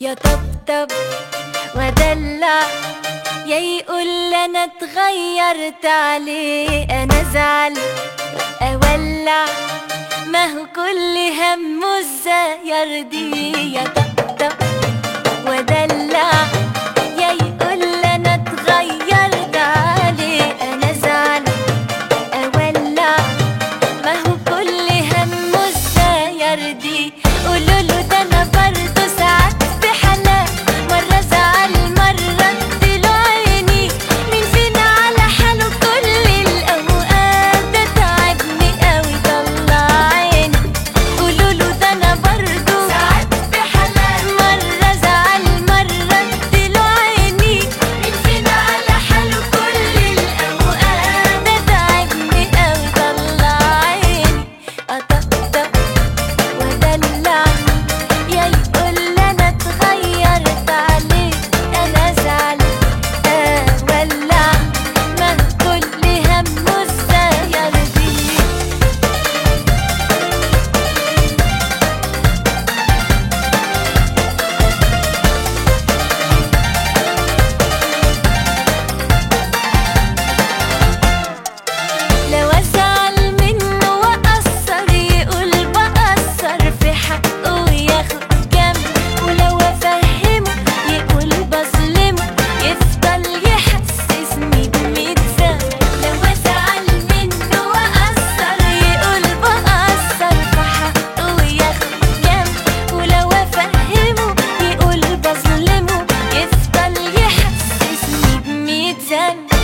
يطبطب ودلع. يا يقول أنا اتغيرت عليه أنا ازعل أولع. ما هو كل همه إزاي يرضي ودلع. يا يقول أنا اتغيرت عليه أنا ازعل أولع. ما هو كل همه الزاير دي. قولوا reason